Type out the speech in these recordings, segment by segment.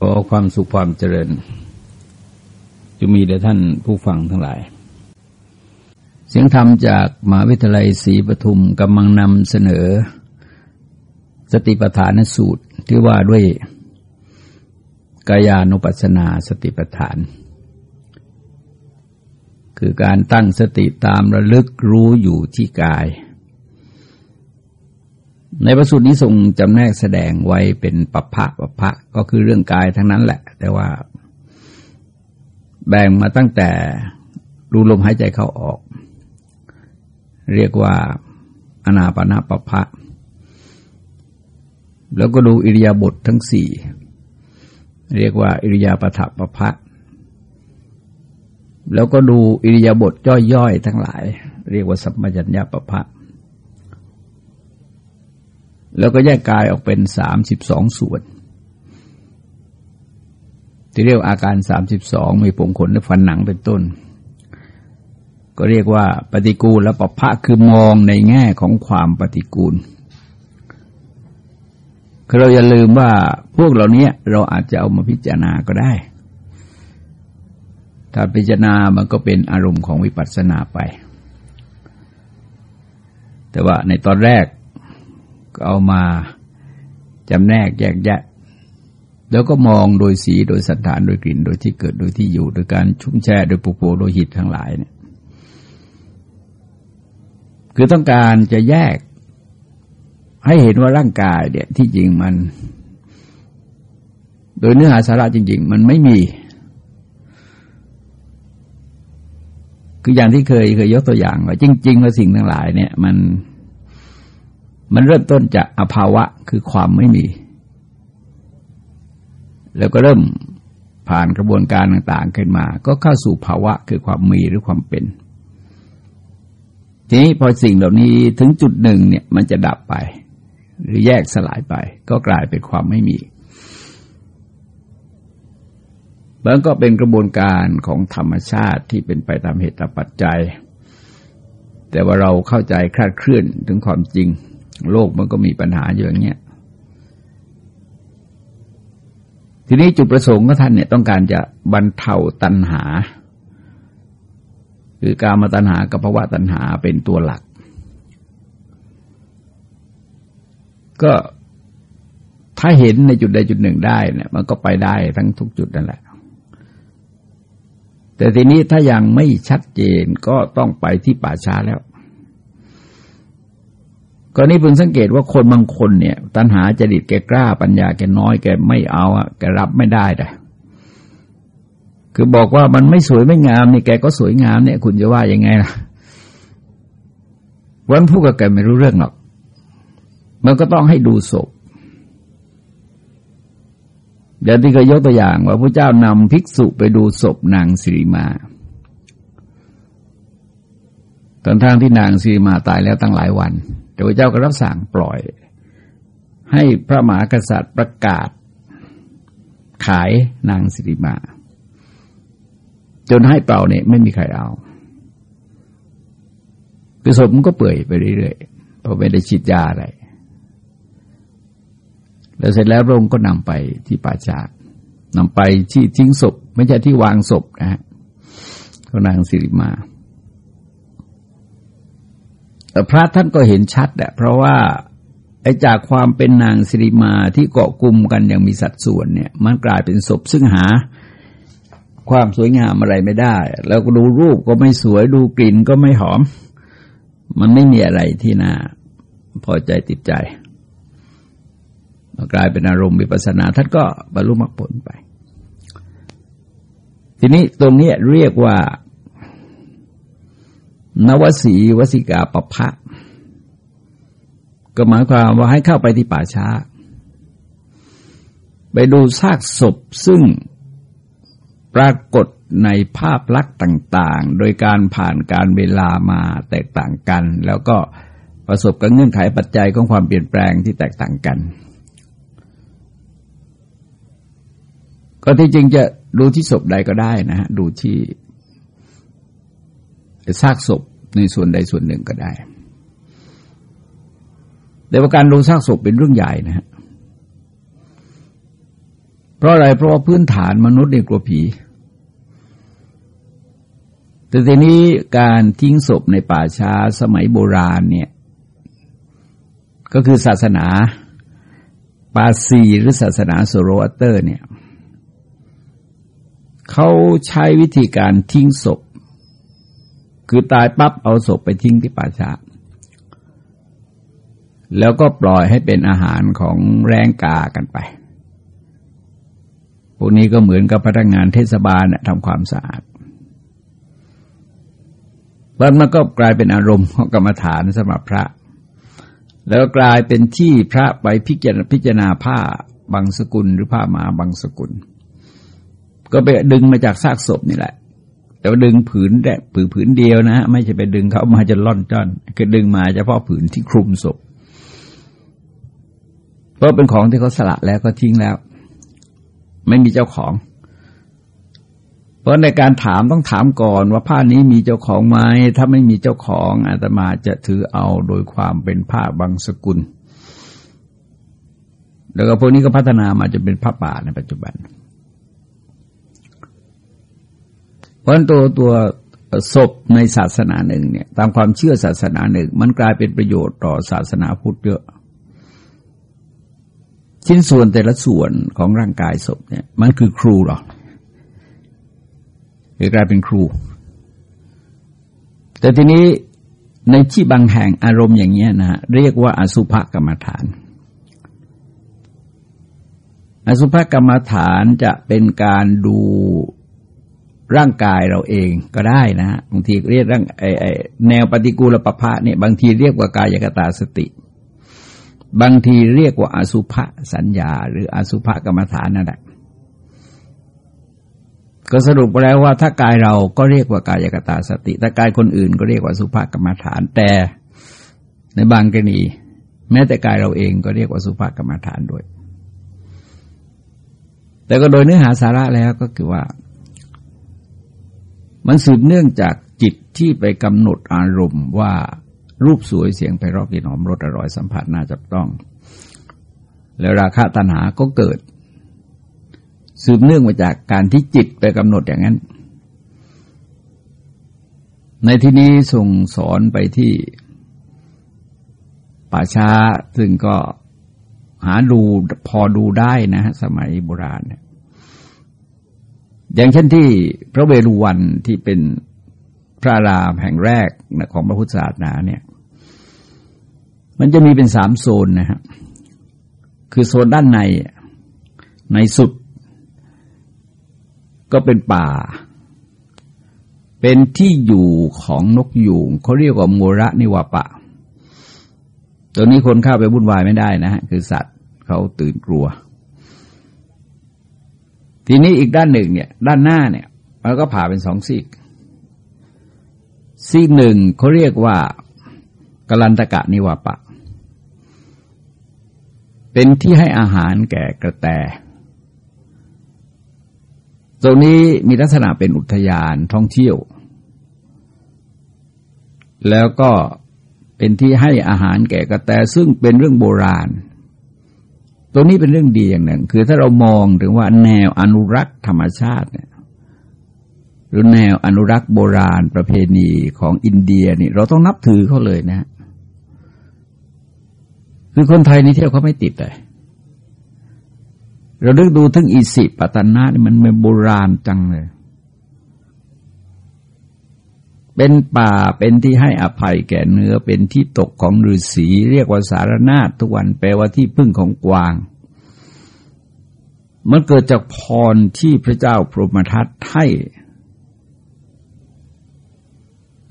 ขอความสุขความเจริญจะมีแด่ท่านผู้ฟังทั้งหลาย เสียงธรรมจากมหาวิทยาลัยศรีปทุมกำลังนำเสนอ สติปัฏฐานสูตรที่ว่าด้วยกายานุปัสสนาสติปัฏฐาน คือการตั้งสติตามระลึกรู้อยู่ที่กาย ในประสูตรนี้ทรงจำแนกแสดงไว้เป็นปัปพะปัปพะก็คือเรื่องกายทั้งนั้นแหละ แต่ว่า แบ่งมาตั้งแต่รูลมหายใจเข้าออก เรียกว่าอนาปนาปภะแล้วก็ดูอิริยาบถททั้งสี่เรียกว่า อิริยาปถะปภะแล้วก็ดูอิริยาบถย่อยๆทั้งหลาย เรียกว่าสัมปัญญะปภะ แล้วก็แยกกายออกเป็นสามสิบสองส่วน ที่เรียกอาการสามสิบสองมีผมขนและฟันหนังเป็นต้น ก็เรียกว่าปฏิกูลและปภะคือมองในแง่ของความปฏิกูลคือเราอย่าลืมว่าพวกเหล่านี้เราอาจจะเอามาพิจารณาก็ได้ ถ้าพิจารณามันก็เป็นอารมณ์ของวิปัสสนาไป แต่ว่าในตอนแรก เอามาจำแนกแยกแยะ แล้วก็มองโดยสีโดยสันฐานโดยกลิ่นโดยที่เกิดโดยที่อยู่โดยการชุ่มแช่โดยปุโปโดยหิตทั้งหลายเนี่ยคือต้องการจะแยกให้เห็นว่าร่างกายเนี่ยที่จริงมัน โดยเนื้อหาสาระจริง ๆ มันไม่มี คืออย่างที่เคยเคยยกตัวอย่างว่าจริงๆว่าสิ่งทั้งหลายเนี่ย มัน มันเริ่มต้นจากอภาวะคือความไม่มี แล้วก็เริ่มผ่านกระบวนการต่างๆขึ้นมา ก็เข้าสู่ภาวะคือความมีหรือความเป็น ทีนี้พอสิ่งเหล่านี้ถึงจุดหนึ่งเนี่ยมันจะดับไป หรือแยกสลายไป ก็กลายเป็นความไม่มีมันก็เป็นกระบวนการของธรรมชาติที่เป็นไปตามเหตุปัจจัย แต่ว่าเราเข้าใจคลาดเคลื่อนถึงความจริง โลกมันก็มีปัญหาอยู่อย่างเงี้ยทีนี้จุดประสงค์ของท่านเนี่ยต้องการจะบรรเทาตัณหา คือการมาตัณหากับภาวะตัณหาเป็นตัวหลัก ก็ถ้าเห็นในจุดใดจุดหนึ่งได้เนี่ย มันก็ไปได้ทั้งทุกจุดนั่นแหละ แต่ทีนี้ถ้ายังไม่ชัดเจนก็ต้องไปที่ป่าช้าแล้ว ก็นี่เพิ่งสังเกตว่าคนบางคนเนี่ย ตัณหาจริตแกกล้า ปัญญาแกน้อยแกไม่เอาอะแกรับไม่ได้แต่คือบอกว่ามันไม่สวยไม่งามนี่แกก็สวยงามเนี่ย คุณจะว่ายังไงล่ะวันพูดกับแกไม่รู้เรื่องหรอก มันก็ต้องให้ดูศพเดี๋ยวที่เคยยกตัวอย่างว่าพระเจ้านำภิกษุไปดูศพนางสิริมาตอนทางที่นางสิริมาตายแล้วตั้งหลายวัน แต่พระเจ้าก็รับสั่งปล่อย ให้พระมหากษัตริย์ประกาศ ขายนางสิริมา จนให้เปล่าเนี่ยไม่มีใครเอาคือศพมันก็เปื่อยไปเรื่อยๆเพราะไม่ได้ฉีดยาอะไร แล้วเสร็จแล้วพระองค์ก็นำไปที่ป่าชานำไปที่ทิ้งศพ ไม่ใช่ที่วางศพนะฮะเขานางสิริมา พระท่านก็เห็นชัดแหละเพราะว่าไอ้จากความเป็นนางสิริมาที่เกาะกลุ่มกันอย่างมีสัดส่วนเนี่ย มันกลายเป็นศพซึ่งหาความสวยงามอะไรไม่ได้ แล้วก็ดูรูปก็ไม่สวยดูกลิ่นก็ไม่หอม มันไม่มีอะไรที่น่าพอใจติดใจกลายเป็นอารมณ์วิปัสนา ท่านก็บรรลุมรรคผลไป ทีนี้ตรงนี้เรียกว่า นวสีวสิกาปภะก็หมายความว่าให้เข้าไปที่ป่าช้า ไปดูซากศพซึ่งปรากฏในภาพลักษณ์ต่าง ๆ โดยการผ่านการเวลามาแตกต่างกัน แล้วก็ประสบกับเงื่อนไขปัจจัยของความเปลี่ยนแปลงที่แตกต่างกัน ก็ที่จริงจะดูที่ศพใดก็ได้นะฮะดูที่ ซากศพในส่วนใดส่วนหนึ่งก็ได้ แต่ว่าการดูซากศพเป็นเรื่องใหญ่นะฮะเพราะอะไรเพราะว่าพื้นฐานมนุษย์เนี่ยกลัวผี แต่ทีนี้การทิ้งศพในป่าช้าสมัยโบราณเนี่ย ก็คือศาสนาปาซีหรือศาสนาโซโรอัสเตอร์เนี่ยเขาใช้วิธีการทิ้งศพ คือตายปั๊บเอาศพไปทิ้งที่ป่าช้าแล้วก็ปล่อยให้เป็นอาหารของแรงกากันไป พวกนี้ก็เหมือนกับพนักงานเทศบาลทำความสะอาดแล้วมันก็กลายเป็นอารมณ์ของกรรมฐานสำหรับพระ แล้วกลายเป็นที่พระไปพิจารพิจารณาผ้าบางสกุลหรือผ้ามาบางสกุล ก็ไปดึงมาจากซากศพนี่แหละ แต่ว่าดึงผืนแดผืนผืนเดียวนะไม่ใช่ไปดึงเขามาจะล่อนจ้อนคือดึงมาเฉพาะผืนที่คลุมศพเพราะเป็นของที่เขาสละแล้วก็ทิ้งแล้ว ไม่มีเจ้าของ เพราะในการถามต้องถามก่อนว่าผ้านี้มีเจ้าของไหมถ้าไม่มีเจ้าของอาตมาจะถือเอาโดยความเป็นผ้าบางสกุล แล้วก็พวกนี้ก็พัฒนามาจะเป็นผ้าป่าในปัจจุบัน เพราะตัวตัวศพในศาสนาหนึ่งเนี่ยตามความเชื่อศาสนาหนึ่ง มันกลายเป็นประโยชน์ต่อศาสนาพุทธเยอะ ชิ้นส่วนแต่ละส่วนของร่างกายศพเนี่ย มันคือครูหรอหรือกลายเป็นครู แต่ทีนี้ในที่บางแห่งอารมณ์อย่างเงี้ยนะเรียกว่าอสุภกรรมฐาน อสุภกรรมฐานจะเป็นการดู ร่างกายเราเองก็ได้นะบางทีเรียกร่างไอไอแนวปฏิกูลปภะเนี่ยบางทีเรียกว่ากายกตาสติ บางทีเรียกว่าอสุภะสัญญา หรืออสุภะกรรมฐานนั่นแหละก็สรุปแล้วว่าถ้ากายเราก็เรียกว่ากายกตาสติ ถ้ากายคนอื่นก็เรียกว่าสุภกรรมฐาน แต่ในบางกรณี แม้แต่กายเราเองก็เรียกว่าสุภกรรมฐานด้วย แต่ก็โดยเนื้อหาสาระแล้วก็คือว่า มันสืบเนื่องจากจิตที่ไปกำหนดอารมณ์ว่ารูปสวยเสียงไพเราะกลิ่นหอมรสอร่อยสัมผัสน่าจับต้อง แล้วราคะตัณหาก็เกิด สืบเนื่องมาจากการที่จิตไปกำหนดอย่างนั้น ในที่นี้ส่งสอนไปที่ป่าช้าซึ่งก็หาดูพอดูได้นะฮะสมัยโบราณเนี่ย อย่างเช่นที่พระเวรุวันที่เป็นพระรามแห่งแรกของพระพุทธศาสนาเนี่ย มันจะมีเป็นสามโซนนะฮะคือโซนด้านในในสุด ก็เป็นป่า เป็นที่อยู่ของนกยูงเขาเรียกว่าโมระนิวปะ ตัวนี้คนเข้าไปวุ่นวายไม่ได้นะฮะคือสัตว์เขาตื่นกลัว ทีนี้อีกด้านหนึ่งเนี่ย ด้านหน้าเนี่ยมันก็ผ่าเป็นสองซีก ซีหนึ่งเขาเรียกว่ากลันตกะนิวาปะ เป็นที่ให้อาหารแก่กระแต ตรงนี้มีลักษณะเป็นอุทยานท่องเที่ยว แล้วก็เป็นที่ให้อาหารแก่กระแตซึ่งเป็นเรื่องโบราณ ตัวนี้เป็นเรื่องดีอย่างหนึ่ง คือถ้าเรามองถึงว่าแนวอนุรักษ์ธรรมชาติเนี่ยหรือแนวอนุรักษ์โบราณประเพณีของอินเดียนี่ เราต้องนับถือเขาเลยนะ คือคนไทยนี่เที่ยวเขาไม่ติดเลยเราเลือกดูทั้งอิสิปตนะนี่มันเป็นโบราณจังเลย เป็นป่าเป็นที่ให้อภัยแก่เนื้อเป็นที่ตกของฤาษีเรียกว่าสารนาฏทุกวันแปลว่าที่พึ่งของกวาง มันเกิดจากพรที่พระเจ้าพรหมทัตให้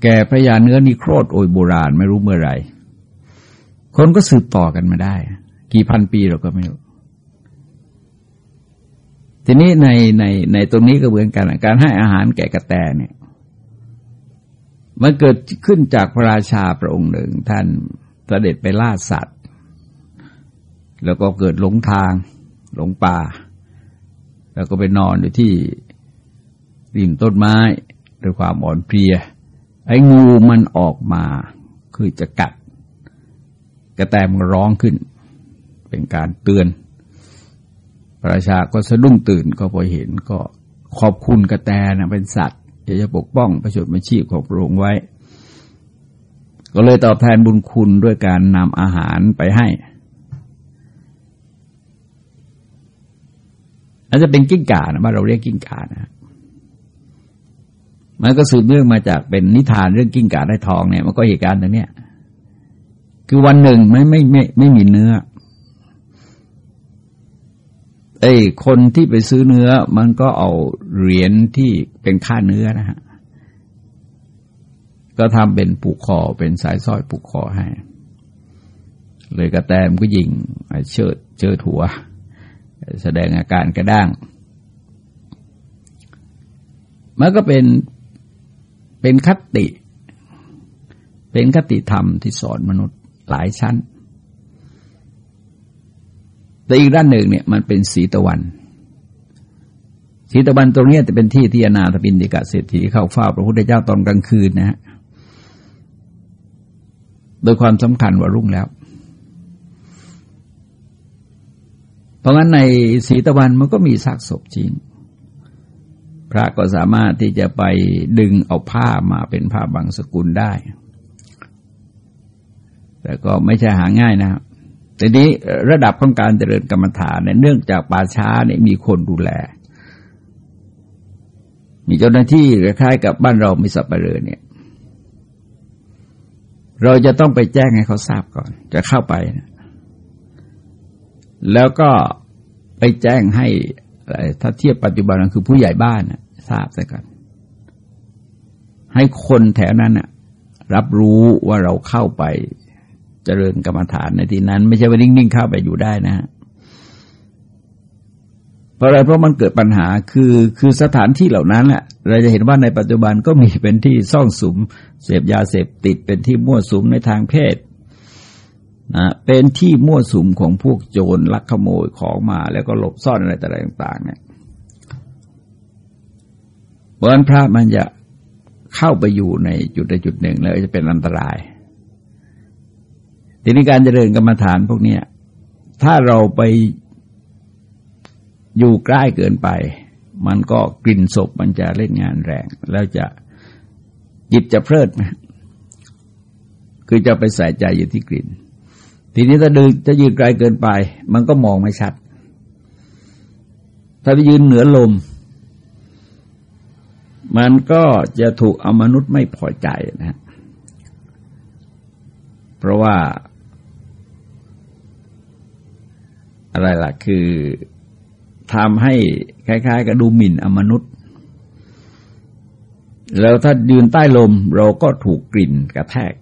แก่พระยาเนื้อนิโครธโอยโบราณไม่รู้เมื่อไรคนก็สืบต่อกันมาได้ กี่พันปีเราก็ไม่รู้ทีนี้ในในในตรงนี้ก็เหมือนกัน การให้อาหารแก่กระแตเนี่ย มันเกิดขึ้นจากพระราชาพระองค์หนึ่ง ท่านเสด็จไปล่าสัตว์ แล้วก็เกิดหลงทางหลงป่า แล้วก็ไปนอนอยู่ที่ริมต้นไม้ด้วยความอ่อนเพลีย ไอ้งูมันออกมาคือจะกัด กระแตมันร้องขึ้น เป็นการเตือนประชาก็สะดุ้งตื่นก็พอเห็นก็ขอบคุณกระแตนะเป็นสัตว์ จะปกป้องประโยชน์มาชีพของพระองค์ไว้ ก็เลยตอบแทนบุญคุณด้วยการนำอาหารไปให้อาจจะเป็นกิ้งก่านะบ้านเราเรียกกิ้งก่านะมันก็สืบเนื่องมาจากเป็นนิทานเรื่องกิ้งก่าได้ทองเนี่ยมันก็เหตุการณ์ตรงเนี้ยคือวันหนึ่งไม่ไม่ไม่ไม่มีเนื้อ เอ้คนที่ไปซื้อเนื้อ มันก็เอาเหรียญที่เป็นค่าเนื้อนะฮะก็ทำเป็นผูกคอเป็นสายสร้อยผูกคอให้ เลยกระแตมก็ยิงเชิดเชิดหัว แสดงอาการกระด้าง มันก็เป็นเป็นคติ เป็นคติธรรมที่สอนมนุษย์หลายชั้น แต่อีกด้านหนึ่งเนี่ยมันเป็นสีตะวันสีตะวันตรงนี้จะเป็นที่ที่อนาถบินดิกะเศรษฐีเข้าเฝ้าพระพุทธเจ้าตอนกลางคืนนะฮะโดยความสำคัญว่ารุ่งแล้ว เพราะงั้นในสีตะวันมันก็มีซากศพจริง พระก็สามารถที่จะไปดึงเอาผ้ามาเป็นผ้าบางสกุลได้ แต่ก็ไม่ใช่หาง่ายนะครับ ทีนี้ระดับของการเจริญกรรมฐานเนี่ยเนื่องจากป่าช้าเนี่ยมีคนดูแล มีเจ้าหน้าที่คล้ายกับบ้านเรามีสับปะเลอเนี่ย เราจะต้องไปแจ้งให้เขาทราบก่อน จะเข้าไปนะแล้วก็ไปแจ้งให้ถ้าเทียบปัจจุบันคือผู้ใหญ่บ้านนะทราบซะก่อนให้คนแถวนั้นนะรับรู้ว่าเราเข้าไป เจริญกรรมฐานในที่นั้น ไม่ใช่ว่านิ่งๆเข้าไปอยู่ได้นะฮะเพราะอะไรเพราะมันเกิดปัญหาคือคือสถานที่เหล่านั้นแหละเราจะเห็นว่าในปัจจุบันก็มีเป็นที่ซ่องสุม เสพยาเสพติดเป็นที่มั่วสุมในทางเพศนะเป็นที่มั่วสุมของพวกโจรลักขโมยของมาแล้วก็หลบซ่อนอะไรต่างๆเนี่ยเพราะนั้นพระมันจะเข้าไปอยู่ในจุดใดจุดหนึ่งแล้วจะเป็นอันตราย ทีนี้การเจริญกรรมฐานพวกเนี้ยถ้าเราไปอยู่ใกล้เกินไป มันก็กลิ่นศพมันจะเล่นงานแรง แล้วจะจิตจะเพลิดไหมคือจะไปใส่ใจอยู่ที่กลิ่น ทีนี้ถ้าดินจะยืนไกลเกินไป มันก็มองไม่ชัด ถ้าไปยืนเหนือลม มันก็จะถูกอมนุษย์ไม่พอใจนะเพราะว่า อะไรล่ะ คือทำให้คล้าย ๆกับดูหมิ่นอมนุษย์ แล้วถ้ายืนใต้ลมเราก็ถูกกลิ่นกระแทก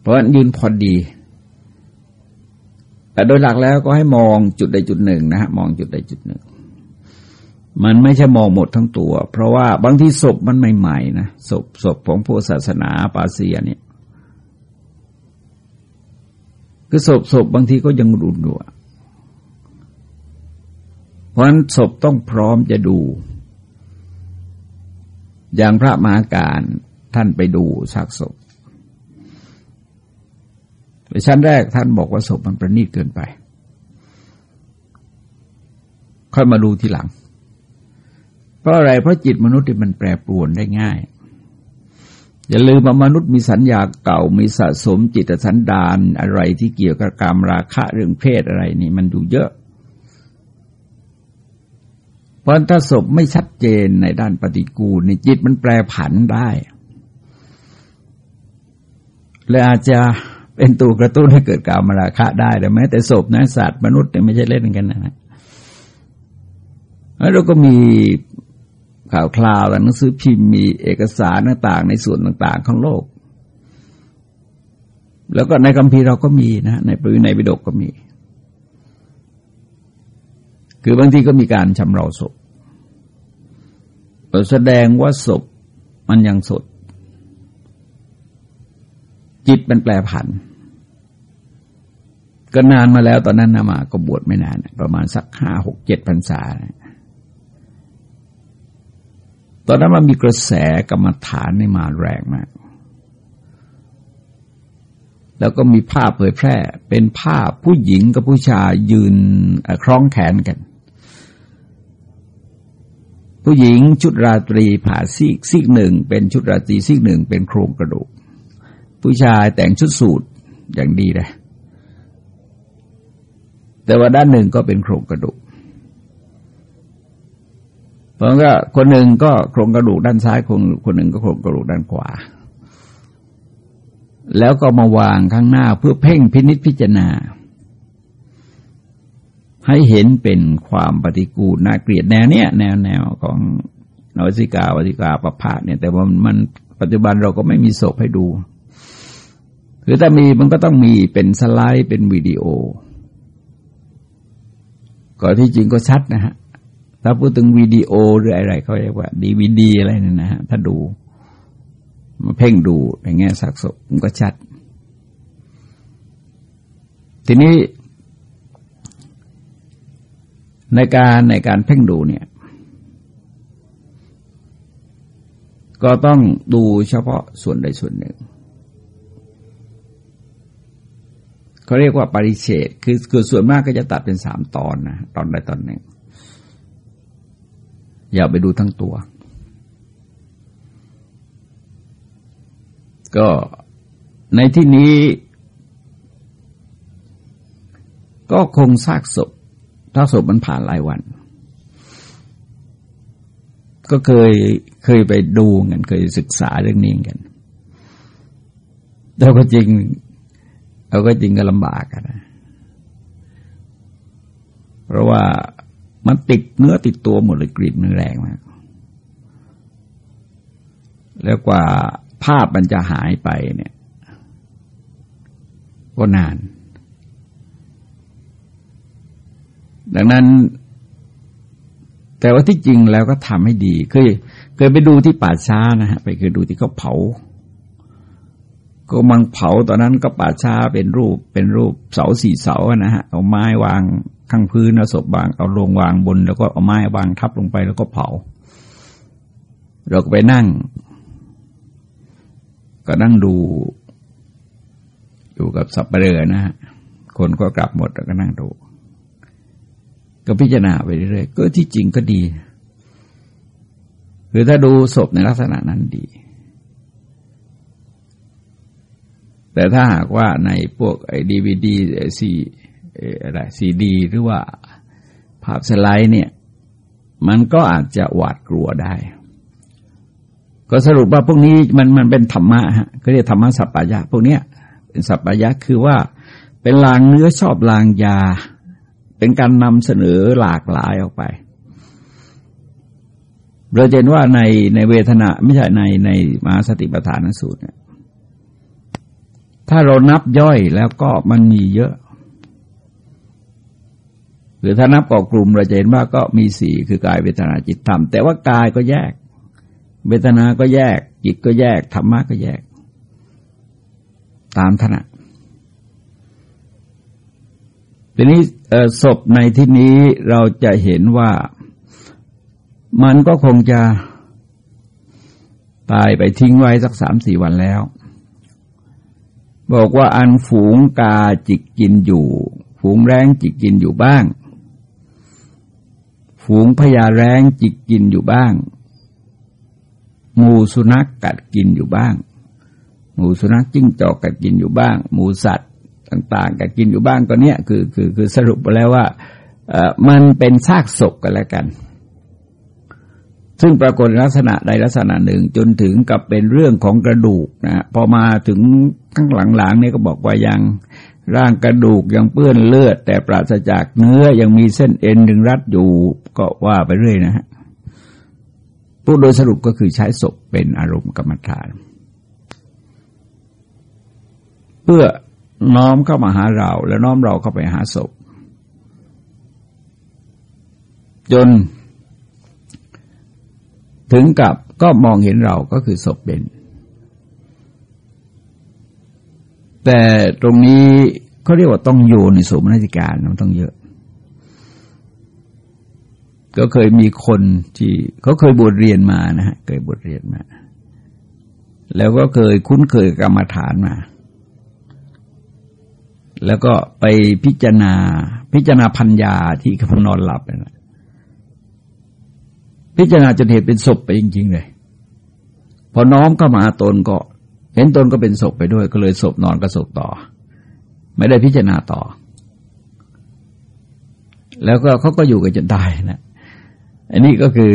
เพราะยืนพอดี แต่โดยหลักแล้วก็ให้มองจุดใดจุดหนึ่งนะฮะมองจุดใดจุดหนึ่ง มันไม่ใช่มองหมดทั้งตัว เพราะว่าบางที่ศพมันใหม่ๆนะศพศพของพวกศาสนาปาเซียเนี่ย คือศพศพบางทีก็ยังรุนอยู่เพราะฉะนั้นศพต้องพร้อมจะดู อย่างพระมหาการท่านไปดูซากศพในชั้นแรกท่านบอกว่าศพมันประณีตเกินไป ค่อยมาดูทีหลัง เพราะอะไรเพราะจิตมนุษย์มันแปรปรวนได้ง่าย อย่าลืมว่ามนุษย์มีสัญญาเก่ามีสะสมจิตสันดานอะไรที่เกี่ยวกับกรรมราคะเรื่องเพศอะไรนี่มันอยู่เยอะ เพราะถ้าศพไม่ชัดเจนในด้านปฏิกูลในจิตมันแปรผันได้และอาจจะเป็นตัวกระตุ้นให้เกิดกามราคะได้แต่แม้แต่ศพนะสัตว์มนุษย์เนี่ยไม่ใช่เล่นกันนะแล้วเราก็มี ข่าวคลาวและหนังสือพิมพ์มีเอกสารต่างๆ ในส่วนต่างๆ ของโลก แล้วก็ในคัมภีร์เราก็มีนะในปริในวิดกก็มี คือบางทีก็มีการชำเราศพแสดงว่าศพมันยังสด จิตมันแปลผัน ก็นานมาแล้วตอนนั้นนามาก็บวชไม่นาน ประมาณสักห้าหกเจ็ดพรรษานะ ตอนนั้นมันมีกระแสกรรมฐานในมาแรงมาก แล้วก็มีภาพเผยแพร่ เป็นภาพผู้หญิงกับผู้ชายยืนคล้องแขนกัน ผู้หญิงชุดราตรีผ่าซีกซีกหนึ่ง เป็นชุดราตรีซีกหนึ่งเป็นโครงกระดูก ผู้ชายแต่งชุดสูทอย่างดีเลยแต่ว่าด้านหนึ่งก็เป็นโครงกระดูก เพราะว่าคนหนึ่งก็โครงกระดูกด้านซ้ายคนคนหนึ่งก็โครงกระดูกด้านขวา แล้วก็มาวางข้างหน้าเพื่อเพ่งพินิษพิจารณา ให้เห็นเป็นความปฏิกูลน่าเกลียดแนวเนี้ยแนวแนวของนวสิกาวสิกาประพาเนี่ย แต่ว่ามันปัจจุบันเราก็ไม่มีศพให้ดูคือถ้ามีมันก็ต้องมีเป็นสไลด์เป็นวิดีโอก็ที่จริงก็ชัดนะฮะ ถ้าพูดถึงวิดีโอหรืออะไรเขาเรียกว่าดีวีดีอะไรนี่นะฮะถ้าดู มาเพ่งดูอย่างเงี้ยสักศพมันก็ชัด ทีนี้ ในการในการเพ่งดูเนี่ย ก็ต้องดูเฉพาะส่วนใดส่วนหนึ่งเขาเรียกว่าปริเฉดคือคือส่วนมากก็จะตัดเป็นสามตอนนะตอนใดตอนหนึ่ง อย่าไปดูทั้งตัว ก็ในที่นี้ ก็คงซากศพถ้าศพมันผ่านหลายวัน ก็เคยเคยไปดูกัน เคยศึกษาเรื่องนี้กันแล้วก็จริงเราก็จริงก็ลำบากนะ เพราะว่า มันติดเนื้อติดตัวหมดเลยกลิ่นมันแรงมาก แล้วกว่าภาพมันจะหายไปเนี่ย ก็นาน ดังนั้น แต่ว่าที่จริงแล้วก็ทำให้ดีเคยเคยไปดูที่ป่าช้านะฮะ ไปเคยดูที่เขาเผา ก็มังเผาตอนนั้นก็ป่าช้าเป็นรูปเป็นรูปเสาสี่เสานะฮะเอาไม้วาง ข้างพื้นเอาศพวางเอาลงวางบน แล้วก็เอาไม้วางทับลงไปแล้วก็เผา เราก็ไปนั่ง ก็นั่งดู อยู่กับสับเปลือนะฮะคนก็กลับหมดแล้วก็นั่งดู ก็พิจารณาไปเรื่อยๆก็ที่จริงก็ดี หรือถ้าดูศพในลักษณะนั้นดี แต่ถ้าหากว่าในพวกไอ้ดีวีดีซี อะไรซีดีหรือว่าภาพสไลด์เนี่ย มันก็อาจจะหวาดกลัวได้ ก็สรุปว่าพวกนี้มันมันเป็นธรรมะฮะก็เรียกธรรมะสัพพายะพวกเนี้ยเป็นสัพพายะคือว่าเป็นลางเนื้อชอบลางยา เป็นการนำเสนอหลากหลายออกไปเราเห็นว่าในในเวทนาไม่ใช่ในในมาสติปัฏฐานสูตรเนี่ยถ้าเรานับย่อยแล้วก็มันมีเยอะ หรือถ้านับกอกลุ่มเราจะเห็นว่าก็มีสี่คือกายเวทนาจิตธรรม แต่ว่ากายก็แยก เวทนาก็แยก จิตก็แยกธรรมะก็แยก ตามถนัดทีนี้ศพในที่นี้เราจะเห็นว่ามันก็คงจะตายไปทิ้งไว้สักสามสี่วันแล้ว บอกว่าอันฝูงกาจิกกินอยู่ ฝูงแรงจิกกินอยู่บ้าง ฝูงพญาแรงจิกกินอยู่บ้างหมูสุนัขกกัดกินอยู่บ้าง หมูสุนัขจิ้งจอกกัดกินอยู่บ้าง หมูสัตว์ต่าง ๆกัดกินอยู่บ้างก็เนี้ยคือคือคือสรุปไปแล้วว่ามันเป็นซากศพกันแล้วกัน ซึ่งปรากฏลักษณะใดลักษณะหนึ่งจนถึงกับเป็นเรื่องของกระดูกนะพอมาถึงข้างหลังๆนี่ก็บอกว่ายัง ร่างกระดูกยังเปื้อนเลือด แต่ปราศจากเนื้อยังมีเส้นเอ็นดึงรัดอยู่ก็ว่าไปเรื่อยนะฮะพูดโดยสรุปก็คือใช้ศพเป็นอารมณ์กรรมฐาน เพื่อน้อมเข้ามาหาเรา แล้วน้อมเราเข้าไปหาศพ จน ถึงกับก็มองเห็นเราก็คือศพเป็น แต่ตรงนี้เขาเรียกว่าต้องโยนในสมนติการมันต้องเยอะ ก็เคยมีคนที่เขาเคยบวชเรียนมานะฮะเคยบวชเรียนมา แล้วก็เคยคุ้นเคยกรรมฐานมา แล้วก็ไปพิจารณา พิจารณาพัญญาที่กำลังนอนหลับนะพิจารณาจนเห็นเป็นศพไปจริง ๆ เลย พอน้อมเข้ามาตนก็ เห็นตนก็เป็นศพไปด้วย ก็เลยศพนอนก็ศพต่อ ไม่ได้พิจารณาต่อ แล้วก็เขาก็อยู่กันจนตายนะอันนี้ก็คือ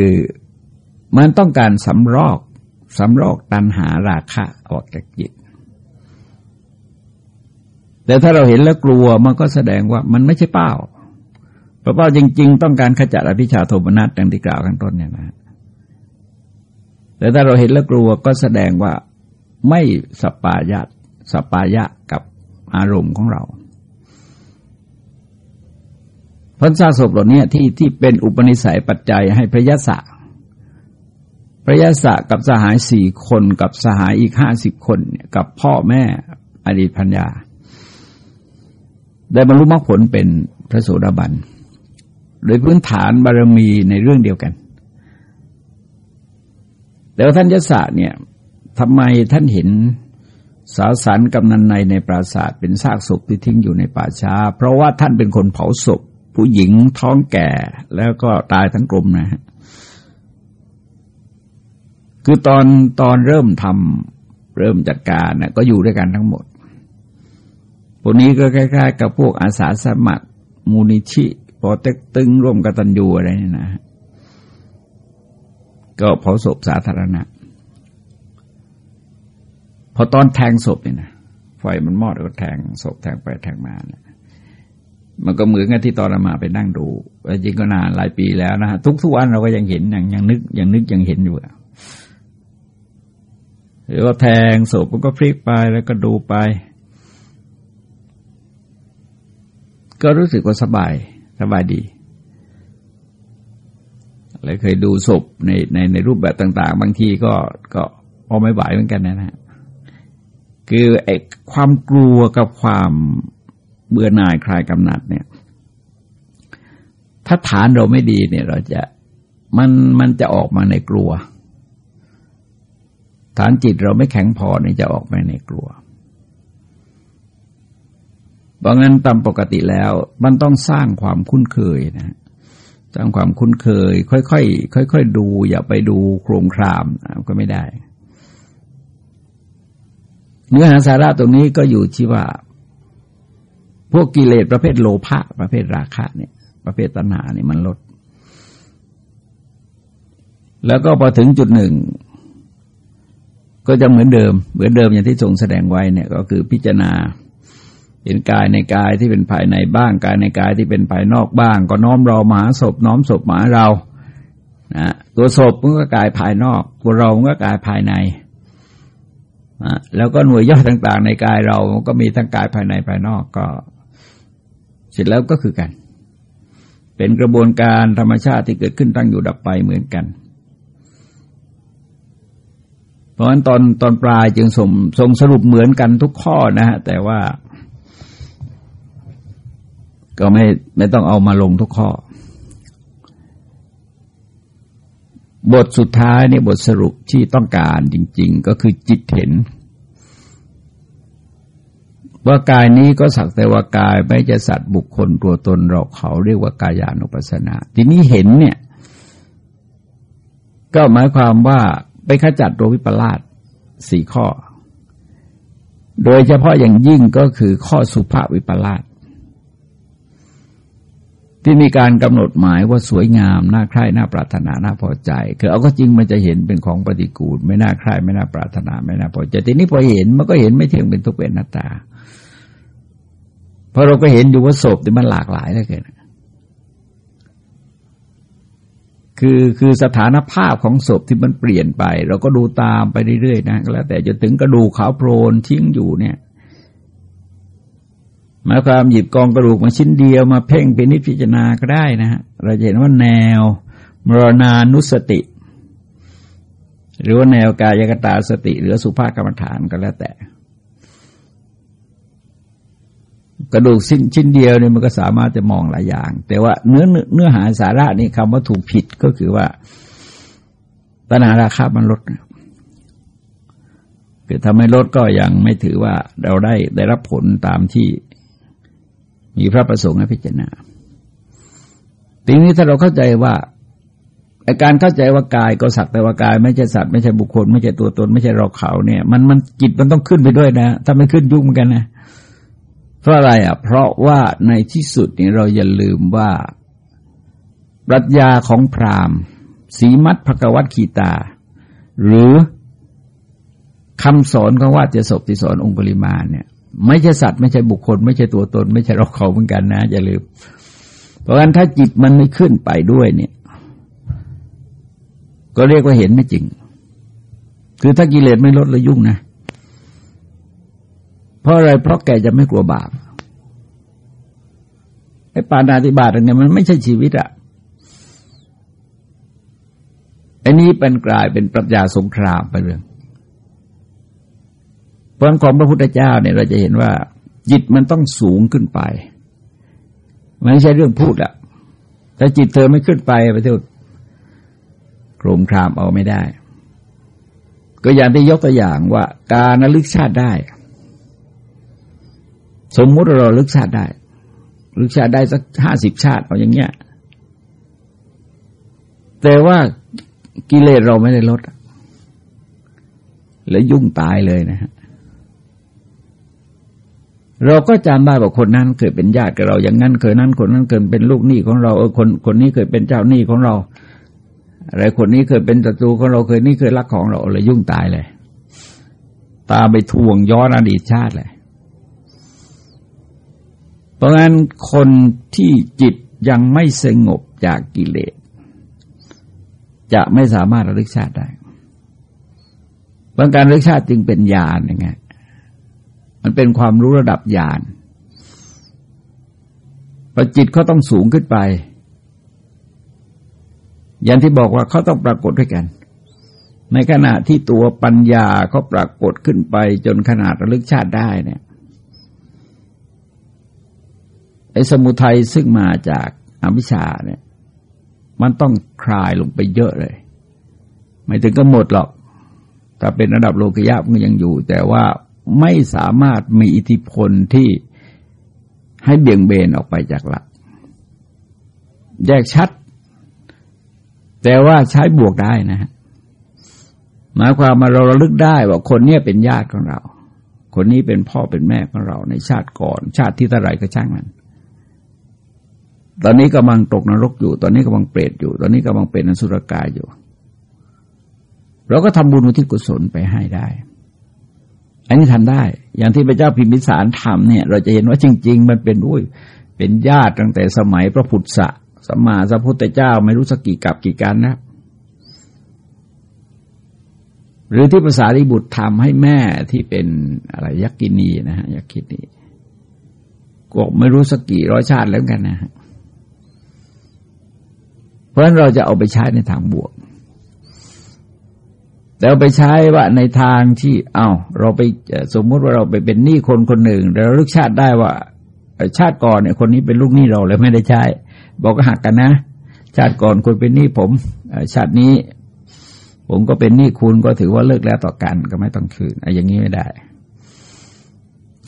มันต้องการสำรอกสำรอกตันหาราคะออกจากจิต แต่ถ้าเราเห็นแล้วกลัวมันก็แสดงว่ามันไม่ใช่เป้าเพราะเป้าจริง ๆ ต้องการขจัดอภิชาโทมนัสดังที่กล่าวข้างต้นเนี่ยนะแต่ถ้าเราเห็นแล้วกลัวก็แสดงว่า ไม่สปายะสปายะกับอารมณ์ของเราพันซาศพเหล่านี้ที่ที่เป็นอุปนิสัยปัจจัยให้พระยศะพระยศะกับสหายสี่คนกับสหายอีกห้าสิบคนกับพ่อแม่อดีตพัญญา ได้บรรลุมรรคผลเป็นพระโสดาบัน โดยพื้นฐานบารมีในเรื่องเดียวกัน แล้วท่านยศะเนี่ย ทำไมท่านเห็นสาสารกำนันในในปราสาทเป็นซากศพที่ทิ้งอยู่ในป่าช้า เพราะว่าท่านเป็นคนเผาศพ ผู้หญิงท้องแก่แล้วก็ตายทั้งกลมนะฮะคือตอนตอนเริ่มทำเริ่มจัดการนะก็อยู่ด้วยกันทั้งหมดพวกนี้ก็คล้ายๆ กับพวกอาสาสมัครมูนิชิปอเต็กตึงร่วมกตันยูอะไรนี่นะ ก็เผาศพสาธารณะ พอตอนแทงศพเนี่ยนะไฟมันมอดก็แทงศพแทงไปแทงมาเนี่ยมันก็เหมือนกับที่ตอนเรามาไปนั่งดูจริงก็นานหลายปีแล้วนะฮะทุกทุกวันเราก็ยังเห็นยังยังนึกยังนึกยังเห็นอยู่หรือว่าแทงศพมันก็พลิกไปแล้วก็ดูไป ก็รู้สึกว่าสบายสบายดีเลยเคยดูศพในในในรูปแบบต่าง ๆ บางทีก็ก็พอไม่ไหวเหมือนกันนะฮะ คือไอ้ความกลัวกับความเบื่อหน่ายคลายกำหนัดเนี่ย ถ้าฐานเราไม่ดีเนี่ย เราจะมันมันจะออกมาในกลัว ฐานจิตเราไม่แข็งพอเนี่ยจะออกไปในกลัวเพราะงั้นตามปกติแล้ว มันต้องสร้างความคุ้นเคยนะสร้างความคุ้นเคย ค่อยๆค่อยๆดู อย่าไปดูโครงครามก็ไม่ได้ เนื้อหาสาระตรงนี้ก็อยู่ที่ว่า พวกกิเลสประเภทโลภะประเภทราคะเนี่ย ประเภทตัณหาเนี่ยมันลด แล้วก็พอถึงจุดหนึ่ง ก็จะเหมือนเดิม เหมือนเดิมอย่างที่ทรงแสดงไว้เนี่ยก็คือพิจารณาเห็นกายในกายที่เป็นภายในบ้าง กายในกายที่เป็นภายนอกบ้าง ก็น้อมเรามาหาศพ น้อมศพมาเรานะตัวศพมันก็กายภายนอกตัวเรามันก็กายภายใน แล้วก็หน่วยย่อยต่างๆ ในกายเราก็มีทั้งกายภายในภายนอกก็ เสร็จแล้วก็คือกัน เป็นกระบวนการธรรมชาติที่เกิดขึ้นตั้งอยู่ดับไปเหมือนกัน เพราะฉะนั้นตอนตอนปลายจึงส่งส่งสรุปเหมือนกันทุกข้อนะฮะแต่ว่า ก็ไม่ไม่ต้องเอามาลงทุกข้อ บทสุดท้ายนี่บทสรุปที่ต้องการจริง ๆ ก็คือจิตเห็น ว่ากายนี้ก็สักแต่ว่ากายไม่จะสัตว์บุคคลตัวตนเราเขาเรียกว่ากายานุปัสสนา ทีนี้เห็นเนี่ย ก็หมายความว่าไปขจัดตัววิปลาสสี่ข้อ โดยเฉพาะอย่างยิ่งก็คือข้อสุภาพวิปลาส ที่มีการกำหนดหมายว่าสวยงามน่าใคร่น่าปรารถนาน่าพอใจคือเอาก็จริงมันจะเห็นเป็นของปฏิกูล ไม่น่าใคร่ไม่น่าปรารถนาไม่น่าพอใจทีนี้พอเห็นมันก็เห็นไม่เที่ยงเป็นทุกเป็นหน้าตาเพราะเราก็เห็นอยู่ว่าศพที่มันหลากหลายเหลือเกินคือคือสถานภาพของศพที่มันเปลี่ยนไป เราก็ดูตามไปเรื่อยๆนะแล้วแต่จนถึงกระดูกขาวโพลนทิ้งอยู่เนี่ย มาความหยิบกองกระดูกมาชิ้นเดียวมาเพ่งเป็นนิพพิจารณาก็ได้นะฮะเราจะเห็นว่าแนวมรณานุสติ หรือว่าแนวกายกตาสติ หรือสุภาพกรรมฐานก็แล้วแต่ กระดูกชิ้นชิ้นเดียวเนี่ยมันก็สามารถจะมองหลายอย่าง แต่ว่าเนื้อเนื้อหาสาระนี่คำว่าถูกผิดก็คือว่าตนาราคามันลดคือทำให้ลดก็ยังไม่ถือว่าเราได้ได้รับผลตามที่ มีพระประสงค์ให้พิจารณาทีนี้ถ้าเราเข้าใจว่าการเข้าใจว่ากายก็สักแต่ว่ากาย ไม่ใช่สัตว์ไม่ใช่บุคคล ไม่ใช่ตัวตน ไม่ใช่เราเขาเนี่ย มันมันจิตมันต้องขึ้นไปด้วยนะ ถ้าไม่ขึ้นยุ่งเหมือนกันนะเพราะอะไรอะ เพราะว่าในที่สุดนี่เราอย่าลืมว่าปรัชญาของพราหมณ์ สีมัตภกวัตขีตา หรือคำสอนของว่าจะศพที่สอนองคุลิมาเนี่ย ไม่ใช่สัตว์ไม่ใช่บุคคล ไม่ใช่ตัวตน ไม่ใช่เราเขาเหมือนกันนะอย่าลืม เพราะฉะนั้นถ้าจิตมันไม่ขึ้นไปด้วยเนี่ย ก็เรียกว่าเห็นไม่จริง คือถ้ากิเลสไม่ลดเลยยุ่งนะเพราะอะไรเพราะแกจะไม่กลัวบาปไอ้ปานาติบาตเนี่ยมันไม่ใช่ชีวิตอะอันนี้เป็นกลายเป็นปรัชญาสงครามไปเรื่อง พราะของพระพุทธเจ้าเนี่ยเราจะเห็นว่า จิตมันต้องสูงขึ้นไปไม่ใช่เรื่องพูดอะแต่จิตเธอไม่ขึ้นไปไปเที่ยวโครมครามเอาไม่ได้ ก็อย่างที่ยกตัวอย่างว่า การระลึกชาติได้ สมมุติเราลึกชาติได้ ลึกชาติได้สักห้าสิบชาติเอาอย่างเงี้ยแต่ว่ากิเลสเราไม่ได้ลด แล้วยุ่งตายเลยนะฮะ เราก็จำได้ว่าคนนั้นเคยเป็นญาติกับเราอย่างนั้นเคยนั้นคนนั้นเคยเป็นลูกหนี้ของเราเออคนคนนี้เคยเป็นเจ้าหนี้ของเราอะไรคนนี้เคยเป็นศัตรูของเราเคยนี่เคยรักของเราเลยยุ่งตายเลย ตาไปทวงย้อนอดีตชาติเลยเพราะงั้นคนที่จิตยังไม่สงบจากกิเลส จะไม่สามารถระลึกชาติได้บางการระลึกชาติจึงเป็นญาณยังไง มันเป็นความรู้ระดับญาณพอจิตเขาต้องสูงขึ้นไป อย่างที่บอกว่าเขาต้องปรากฏด้วยกัน ในขณะที่ตัวปัญญาเขาปรากฏขึ้นไปจนขนาดระลึกชาติได้เนี่ยไอ้สมุทัยซึ่งมาจากอวิชชาเนี่ย มันต้องคลายลงไปเยอะเลย ไม่ถึงก็หมดหรอก ถ้าเป็นระดับโลกยะมันยังอยู่ แต่ว่า ไม่สามารถมีอิทธิพลที่ให้เบี่ยงเบนออกไปจากหลัก แยกชัด แต่ว่าใช้บวกได้นะฮะหมายความมาเราระลึกได้ว่าคนนี้เป็นญาติของเรา คนนี้เป็นพ่อเป็นแม่ของเราในชาติก่อน ชาติที่เท่าไรก็ช่างมัน ตอนนี้กำลังตกนรกอยู่ ตอนนี้กำลังเปรตอยู่ ตอนนี้กำลังเป็นอสุรกายอยู่ เราก็ทำบุญอุทิศกุศลไปให้ได้ อันนี้ทำได้ อย่างที่พระเจ้าพิมพิสารทำเนี่ย เราจะเห็นว่าจริง ๆ มันเป็นอุ้ยเป็นญาติตั้งแต่สมัยพระพุทธะสมมาสัพพุทธเจ้าไม่รู้สักกี่กับกี่การนะ หรือที่ภาษาริบุตรทำให้แม่ที่เป็นอะไรยักกินีนะฮะยักกินีก็ไม่รู้สักกี่ร้อยชาติแล้วกันนะฮะราะฉะนั้นเราจะเอาไปใช้ในทางบวก แต่เอาไปใช้ว่าในทางที่เอา้าเราไปสมมุติว่าเราไปเป็นหนี้คนคนหนึ่งเราลึกชาติได้ว่า ชาติก่อนเนี่ยคนนี้เป็นลูกหนี้เราเลยไม่ได้ใช้ บอกก็หักกันนะ ชาติก่อนคนเป็นหนี้ผมชาตินี้ ผมก็เป็นหนี้คุณก็ถือว่าเลิกแล้วต่อกันก็ไม่ต้องคืนอะอย่างนี้ไม่ได้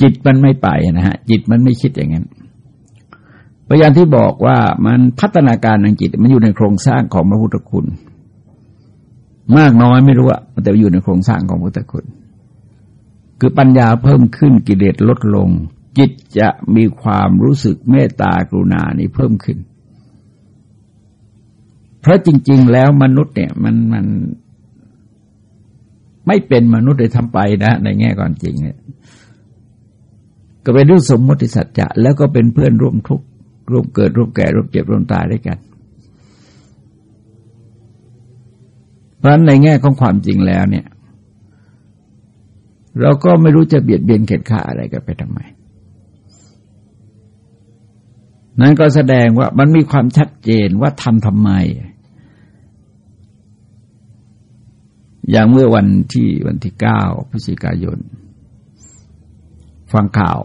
จิตมันไม่ไปนะฮะ จิตมันไม่คิดอย่างนั้นพยานที่บอกว่ามันพัฒนาการทางจิต มันอยู่ในโครงสร้างของพระพุทธคุณ มากน้อยไม่รู้อะแต่อยู่ในโครงสร้างของพุทธคุณ คือปัญญาเพิ่มขึ้นกิเลสลดลง จิตจะมีความรู้สึกเมตตากรุณานี้เพิ่มขึ้น เพราะจริง ๆ แล้วมนุษย์เนี่ยมันมัน ไม่เป็นมนุษย์เลยทำไปนะ ในแง่ก่อนจริงเนี่ยก็เป็นเรื่องสมมติสัจจะแล้วก็เป็นเพื่อนร่วมทุกข์ร่วมเกิดร่วมแก่ร่วมเจ็บร่วมตายด้วยกัน เพราะฉะนั้นในแง่ของความจริงแล้วเนี่ย เราก็ไม่รู้จะเบียดเบียนเข็ดฆ่าอะไรกันไปทำไม นั้นก็แสดงว่ามันมีความชัดเจนว่าทำทำไม อย่างเมื่อวันที่วันที่เก้าพฤศจิกายน ฟังข่าว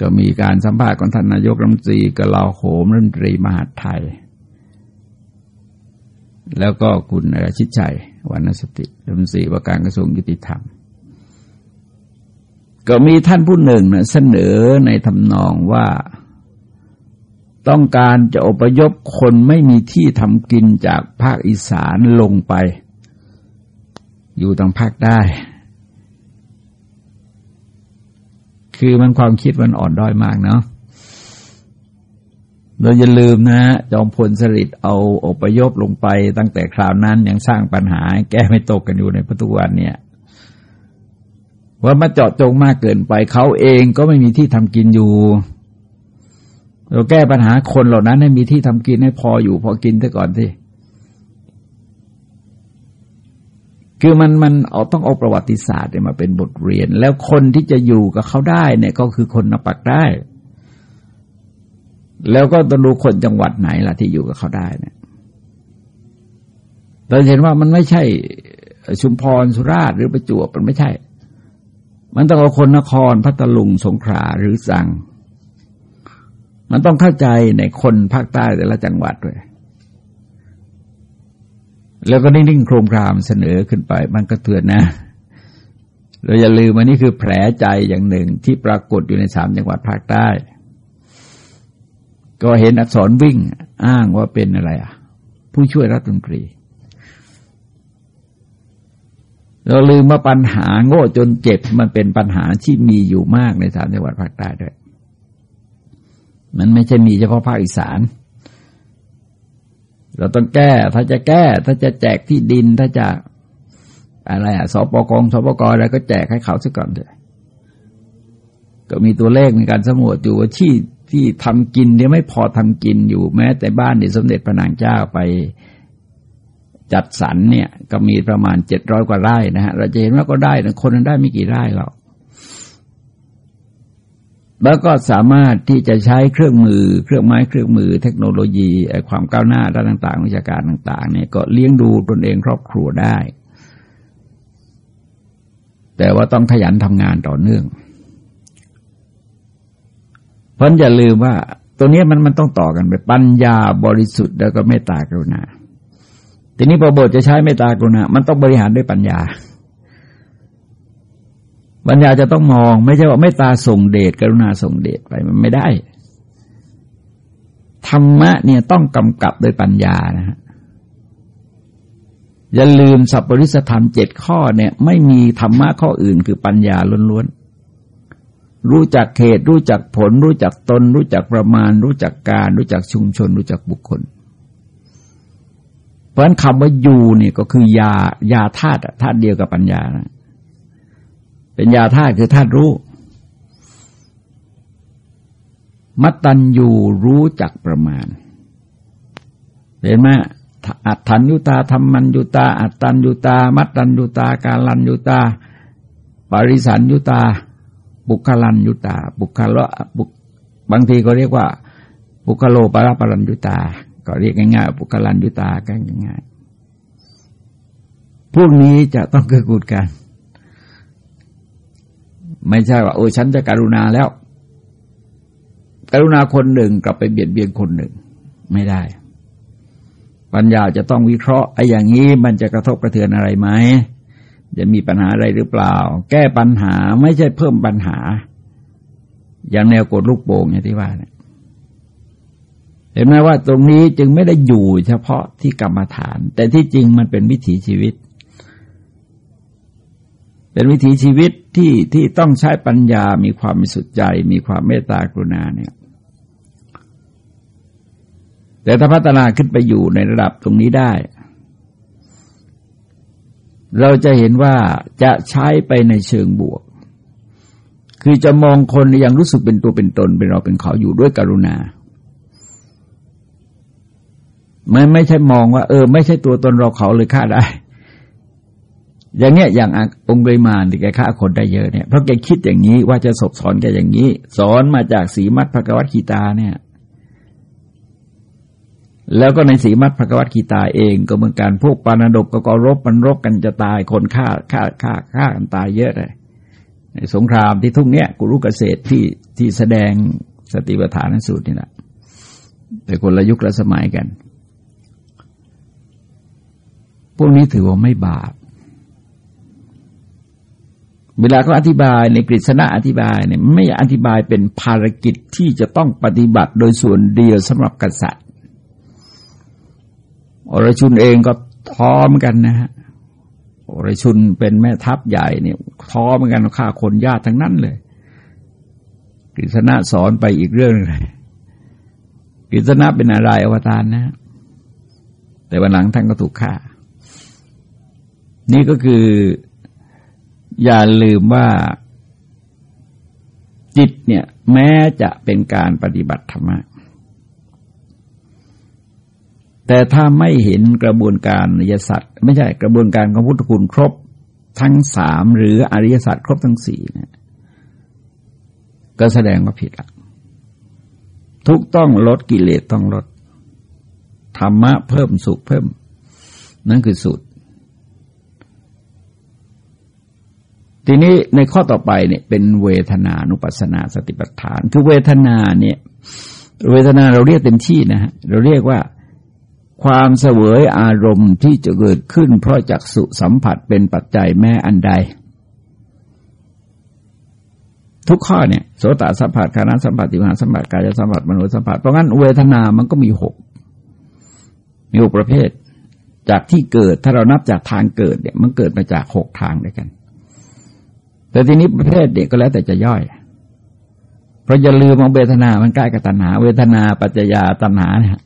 ก็มีการสัมภาษณ์ของท่านนายกรัฐมนตรีกลาโหมรัฐมนตรีมหาดไทย แล้วก็คุณชิดชัยวรรณสติรัฐมนตรีว่าการกระทรวงยุติธรรม ก็มีท่านผู้หนึ่งเสนอในทำนองว่าต้องการจะอพยพคนไม่มีที่ทำกินจากภาคอีสานลงไป อยู่ทางภาคได้ คือมันความคิดมันอ่อนด้อยมากเนาะ เราอย่าลืมนะจอมพลสฤษดิ์เอาอพยพลงไปตั้งแต่คราวนั้นยังสร้างปัญหา แก้ไม่ตกกันอยู่ในปัจจุบันเนี่ยว่ามาเจาะจงมากเกินไปเขาเองก็ไม่มีที่ทำกินอยู่เราแก้ปัญหาคนเหล่านั้นให้มีที่ทำกินให้พออยู่พอกินซะก่อนสิคือมันมันเอาต้องเอาประวัติศาสตร์มาเป็นบทเรียน แล้วคนที่จะอยู่กับเขาได้เนี่ยก็คือคนนปักได้ แล้วก็ต้องดูคนจังหวัดไหนล่ะที่อยู่กับเขาได้เนี่ยเราเห็นว่ามันไม่ใช่ชุมพรสุราษฎร์หรือประจวบมันไม่ใช่ มันต้องเอาคนนครพัทลุงสงขลาหรือสัง มันต้องเข้าใจในคนภาคใต้แต่ละจังหวัดด้วย แล้วก็นิ่งๆโครมครามเสนอขึ้นไป มันก็เตือนนะ เราอย่าลืมว่านี่คือแผลใจอย่างหนึ่งที่ปรากฏอยู่ในสามจังหวัดภาคใต้ ก็เห็นอักษรวิ่ง อ้างว่าเป็นอะไรอะ ผู้ช่วยรัฐมนตรี เราลืมว่าปัญหาโง่จนเจ็บมันเป็นปัญหาที่มีอยู่มากในสามจังหวัดภาคใต้ด้วย มันไม่ใช่มีเฉพาะภาคอีสานเราต้องแก้ ถ้าจะแก้ ถ้าจะแจกที่ดิน ถ้าจะอะไรอะ สปกองสปกอะไรก็แจกให้เขาซะก่อนเถอะ ก็มีตัวเลขในการสำรวจอยู่ว่าที่ ที่ทำกินเนี่ยไม่พอทำกินอยู่แม้ แต่บ้านเดชสมเด็จพระนางเจ้าไปจัดสรรเนี่ย ก็มีประมาณเจ็ดร้อยกว่าไร่นะฮะเราจะเห็นว่าก็ได้นะคนนั้นได้ไม่กี่ไร่หรอกแล้วก็สามารถที่จะใช้เครื่องมือ เครื่องไม้เครื่องมือ เทคโนโลยีความก้าวหน้าด้านต่าง ๆ วิชาการต่าง ๆ เนี่ยก็เลี้ยงดูตนเองครอบครัวได้ แต่ว่าต้องขยันทำงานต่อเนื่อง พราะอย่าลืมว่า ตัวนี้มันมันต้องต่อกันไปปัญญาบริสุทธิ์แล้วก็เมตตากรุณา ทีนี้พอบทจะใช้เมตตากรุณา มันต้องบริหารด้วยปัญญา ปัญญาจะต้องมอง ไม่ใช่ว่าเมตตาส่งเดชกรุณาส่งเดชไปมันไม่ได้ธรรมะเนี่ยต้องกำกับโดยปัญญานะฮะอย่าลืมสัพปริสธรรมเจ็ดข้อเนี่ย ไม่มีธรรมะข้ออื่นคือปัญญาล้วนๆ รู้จักเหตุรู้จักผล รู้จักตน รู้จักประมาณ รู้จักการ รู้จักชุมชน รู้จักบุคคล เพราะฉะนั้นคำว่าอยู่นี่ก็คือยายาธาตุธาตุเดียวกับปัญญานะเป็นยาธาตุคือธาตุรู้ มัตตัญยูรู้จักประมาณ เห็นไหมอัตถัญยุตาธรรมัญยุตา อัตตัญยุตา มัตตัญยุตาการลัญยุตา ปริสันยุตา บุคลันยุตา บุคละบุบางทีก็เรียกว่า บุคโลปรปรัญยุตา ก็เรียกง่ายๆปุกลันยุตากันง่ายๆพวกนี้จะต้องเกิดกูดกัน ไม่ใช่ว่าโอ้ฉันจะการุณาแล้ว กรุณาคนหนึ่งกลับไปเบียดเบียนคนหนึ่ง ไม่ได้ ปัญญาจะต้องวิเคราะห์ไอ้อย่างนี้มันจะกระทบกระเทือนอะไรไหม จะมีปัญหาอะไรหรือเปล่า แก้ปัญหาไม่ใช่เพิ่มปัญหา อย่างแนวกดลูกโป่งอย่างที่ว่าเนี่ยเห็นไหมว่าตรงนี้จึงไม่ได้อยู่เฉพาะที่กรรมฐาน แต่ที่จริงมันเป็นวิถีชีวิต เป็นวิถีชีวิตที่ที่ต้องใช้ปัญญา มีความมีสุดใจ มีความเมตตากรุณาเนี่ยแต่ถ้าพัฒนาขึ้นไปอยู่ในระดับตรงนี้ได้ เราจะเห็นว่าจะใช้ไปในเชิงบวก คือจะมองคนอย่างรู้สึกเป็นตัวเป็นตนเป็นเราเป็นเขาอยู่ด้วยกรุณามันไม่ใช่มองว่า เออ ไม่ใช่ตัวตนเราเขาเลยฆ่าได้ อย่างเนี้ยอย่างองค์เบมานที่แกฆ่าคนได้เยอะเนี่ยเพราะแกคิดอย่างนี้ว่าจะสบสอนแกอย่างนี้ สอนมาจากสีมัดพระกวัตขีตาเนี่ย แล้วก็ในสีมัดพระกวัตขีตาเองก็เหมือนกันพวกปานดกก็รบมันรบกันจะตายคนฆ่าฆ่าฆ่าฆ่ากันตายเยอะเลยในสงครามที่ทุ่งเนี้ยกุรุกเกษตรที่ที่แสดงสติปัฏฐานสูตรนี่แหละแต่คนละยุคละสมัยกัน พวกนี้ถือว่าไม่บาป เวลาเขาอธิบายในกฤษณะอธิบายเนี่ยไม่อธิบายเป็นภารกิจที่จะต้องปฏิบัติโดยส่วนเดียวสำหรับกษัตริย์ อรชุนเองก็ท้อมกันนะฮะอรชุนเป็นแม่ทัพใหญ่เนี่ยท้อเหมือนกันฆ่าคนญาติทั้งนั้นเลยกฤษณะสอนไปอีกเรื่องเลยกฤษณะเป็นอะไรอวตารนะ แต่วันหลังท่านก็ถูกฆ่า นี่ก็คือ อย่าลืมว่าจิตเนี่ย แม้จะเป็นการปฏิบัติธรรมะ แต่ถ้าไม่เห็นกระบวนการอริยสัจไม่ใช่กระบวนการของพุทธคุณครบทั้งสามหรืออริยสัจครบทั้งสี่เนี่ยก็แสดงว่าผิดละทุกต้องลดกิเลสต้องลด ธรรมะเพิ่มสุขเพิ่ม นั่นคือสูตรทีนี้ในข้อต่อไปเนี่ยเป็นเวทนานุปัสนาสติปัฏฐาน คือเวทนาเนี่ย เวทนาเราเรียกเต็มที่นะฮะเราเรียกว่า ความเสวยอารมณ์ที่จะเกิดขึ้นเพราะจักสุสัมผัสเป็นปัจจัยแม้อันใด ทุกข้อเนี่ยโสตสัมผัสคานาสัมผัสติวหาสัมผัสกายสัมผัสมโนสัมผัสเพราะงั้นเวทนามันก็มีหกมีหกประเภท จากที่เกิดถ้าเรานับจากทางเกิดเนี่ยมันเกิดมาจากหกทางด้วยกัน แต่ทีนี้ประเภทเด็กก็แล้วแต่จะย่อยเพราะอย่าลืมมองเวทนามันใกล้กับตัณหา เวทนาปัจจยาตัณหาเนี่ย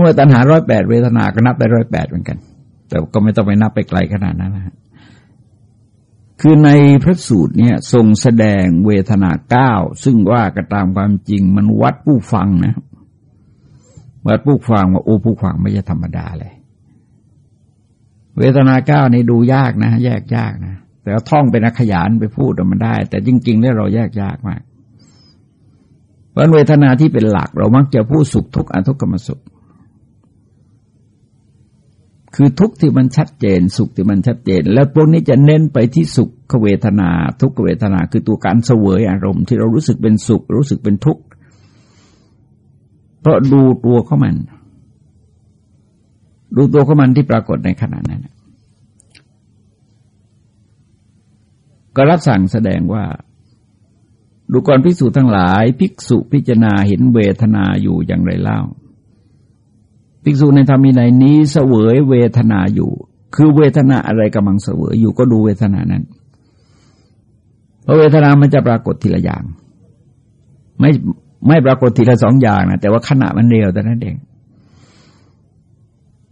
เมื่อตัณหาร้อยแปดเวทนาก็นับไปร้อยแปดเหมือนกัน แต่ก็ไม่ต้องไปนับไปไกลขนาดนั้นนะคือในพระสูตรเนี่ยทรงแสดงเวทนาเก้าซึ่งว่ากระตามความจริงมันวัดผู้ฟังนะวัดผู้ฟังว่าโอ้ผู้ฟังไม่ใช่ธรรมดาเลยเวทนาเก้านี่ดูยากนะ แยกยากนะแต่ท่องเป็นอักขยานไปพูดมันได้ แต่จริงๆแล้วเราแยกยากมากเพราะเวทนาที่เป็นหลักเรามักจะพูดสุขทุกข์อทุกขมสุข คือทุกที่มันชัดเจน สุขที่มันชัดเจน แล้วพวกนี้จะเน้นไปที่สุขเวทนา ทุกเวทนา คือตัวการเสวยอารมณ์ที่เรารู้สึกเป็นสุข รู้สึกเป็นทุกข์เพราะดูตัวเขามัน ดูตัวเขามันที่ปรากฏในขณะนั้นก็รับสั่งแสดงว่า ดูก่อนภิกษุทั้งหลาย ภิกษุพิจารณาเห็นเวทนาอยู่อย่างไรเล่า ภิกษุในธรรมีในนี้เสวยเวทนาอยู่ คือเวทนาอะไรกำลังเสวยอยู่ก็ดูเวทนานั้นเพราะเวทนามันจะปรากฏทีละอย่าง ไม่ไม่ปรากฏทีละสองอย่างนะแต่ว่าขณะมันเดียวแต่นั้นเอง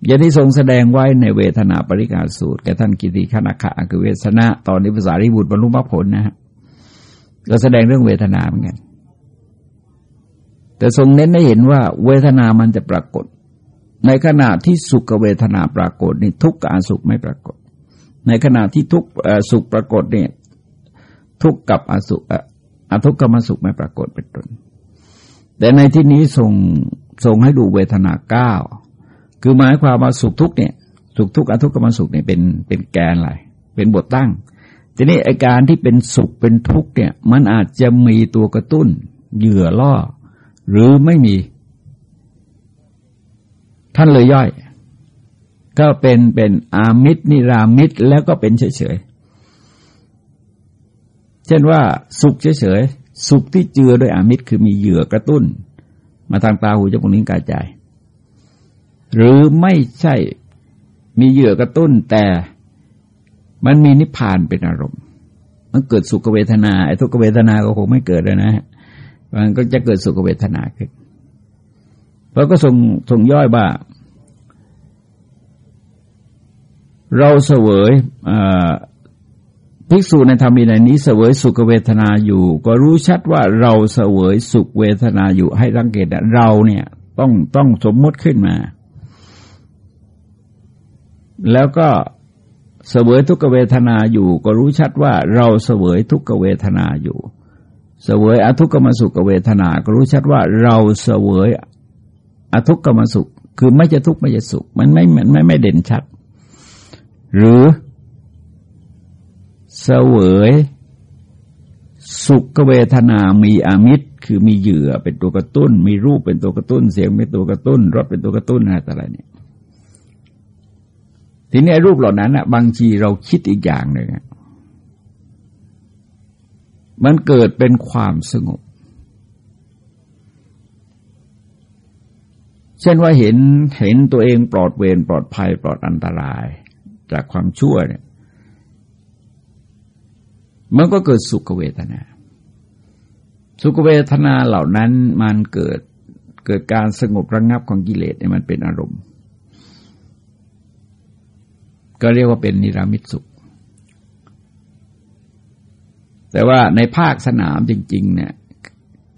อย่างที่ทรงแสดงไว้ในเวทนาปริกาสูตรแก่ท่านกิติขณะขะคือเวทนาตอนนี้ภาษาริบุตรบรรลุมรรคผลนะฮะก็แสดงเรื่องเวทนาเหมือนกันแต่ทรงเน้นให้เห็นว่าเวทนามันจะปรากฏ ในขณะที่สุขเวทนาปรากฏนี่ทุกข์กับสุขไม่ปรากฏ ในขณะที่ทุกสุขปรากฏเนี่ยทุกข์กับอสุขอทุกขมสุขไม่ปรากฏเป็นต้นแต่ในที่นี้ทรงทรงให้ดูเวทนาเก้าคือหมายความว่าสุขทุกเนี่ย สุขทุกข์อทุกขมสุขเนี่ยเป็นเป็นแกนอะไรเป็นบทตั้ง ทีนี้อาการที่เป็นสุขเป็นทุกข์เนี่ย มันอาจจะมีตัวกระตุ้นเหยื่อล่อ หรือไม่มี ท่านเลยย่อย ก็เป็นเป็นอามิตรนิรามิตรแล้วก็เป็นเฉยๆเช่นว่าสุขเฉยๆสุขที่เจือด้วยอามิตรคือมีเหยื่อกระตุ้น มาทางตาหูจมูกนิ้วกายใจ หรือไม่ใช่มีเหยื่อกระตุ้นแต่มันมีนิพพานเป็นอารมณ์มันเกิดสุขเวทนาไอ้ทุกเวทนาก็คงไม่เกิดเลยนะมันก็จะเกิดสุขเวทนาขึ้นเราก็ส่งส่งย่อยว่า เราเสวยภิกษุในธรรมีในนี้เสวยสุขเวทนาอยู่ ก็รู้ชัดว่าเราเสวยสุขเวทนาอยู่ให้รังเกตเราเนี่ยต้องต้องสมมติขึ้นมา แล้วก็เสวยทุกเวทนาอยู่ ก็รู้ชัดว่าเราเสวยทุกเวทนาอยู่เสวยอทุกขมสุขเวทนา ก็รู้ชัดว่าเราเสวยอทุกขมสุข คือไม่จะทุกข์ไม่จะสุข มันไม่มันไม่ไม่เด่นชัด หรือเสวยสุขเวทนามีอามิตร คือมีเหยื่อเป็นตัวกระตุ้น มีรูปเป็นตัวกระตุ้น เสียงเป็นตัวกระตุ้นรสเป็นตัวกระตุ้นอะไรต่ออะไรเนี่ยทีนี้รูปเหล่านั้นอะ บางทีเราคิดอีกอย่างหนึ่งมันเกิดเป็นความสงบ เช่นว่าเห็นเห็นตัวเองปลอดเวรปลอดภัยปลอดอันตราย จากความชั่วเนี่ย มันก็เกิดสุขเวทนา สุขเวทนาเหล่านั้นมันเกิดเกิดการสงบระงงับของกิเลสเนี่ยมันเป็นอารมณ์ ก็เรียกว่าเป็นนิรามิตสุข แต่ว่าในภาคสนามจริง ๆ เนี่ย